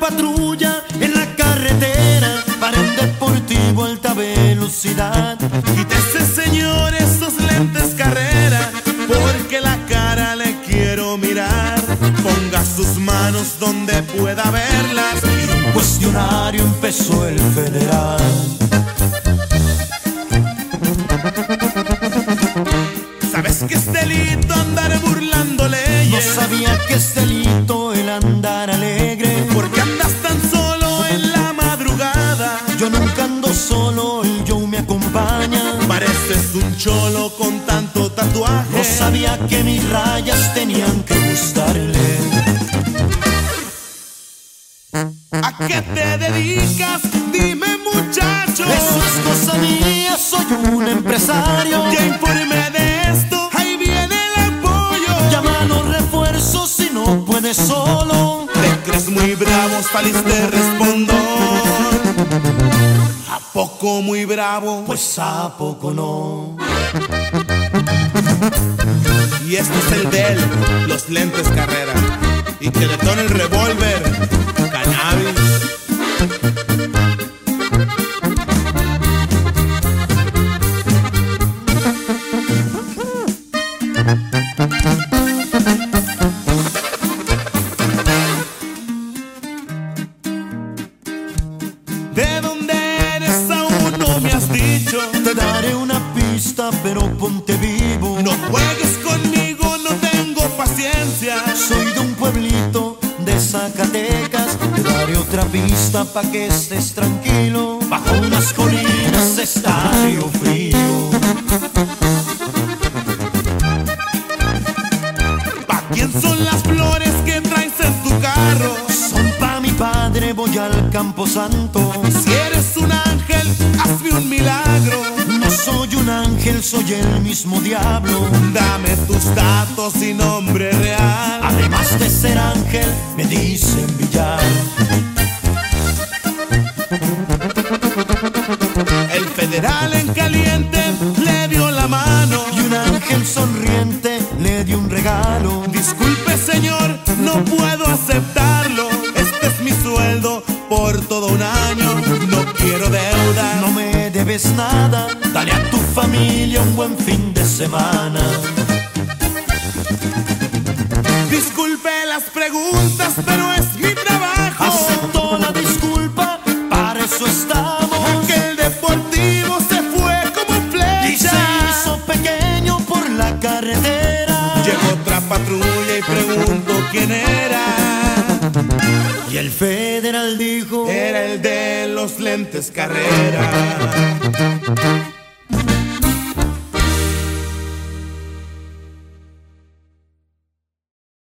patrulla en la carretera para un deportivo alta velocidad. Quítese señor esos lentes carrera, porque la cara le quiero mirar. Ponga sus manos donde pueda verlas. Y un cuestionario empezó el federal. Pareces un cholo con tanto tatuaje. No sabía que mis rayas tenían que gustarle. ¿A qué te dedicas? Dime muchacho. Eso es cosa mía, soy un empresario. Ya informé de esto, ahí viene el apoyo. Los refuerzos si no puedes solo. Te crees muy bravo, saliste respondón. ¿A poco muy bravo? Pues a poco no. Y este es el de él, los lentes carrera. Y que detone el revólver, dicho. Te daré una pista, pero ponte vivo. No juegues conmigo, no tengo paciencia. Soy de un pueblito de Zacatecas. Te daré otra pista pa' que estés tranquilo. Bajo unas colinas está Río Frío. ¿Pa' quién son las flores que traes en tu carro? Son pa' mi padre, voy al Campo Santo. Si soy el mismo diablo. Dame tus datos y nombre real. Además de ser ángel, me dicen billar. El federal en caliente le dio la mano. Y un ángel sonriente le dio un regalo. Disculpe señor, no puedo aceptarlo. Este es mi sueldo por todo un año. No quiero deuda. No me debes nada, dale a tu familia un buen fin de semana. Disculpe las preguntas, pero es mi trabajo. Acepto la disculpa, para eso estamos. El deportivo se fue como Y se flecha. hizo pequeño por la carretera. Llegó otra patrulla y preguntó quién era. El federal dijo: Era el de los lentes carrera.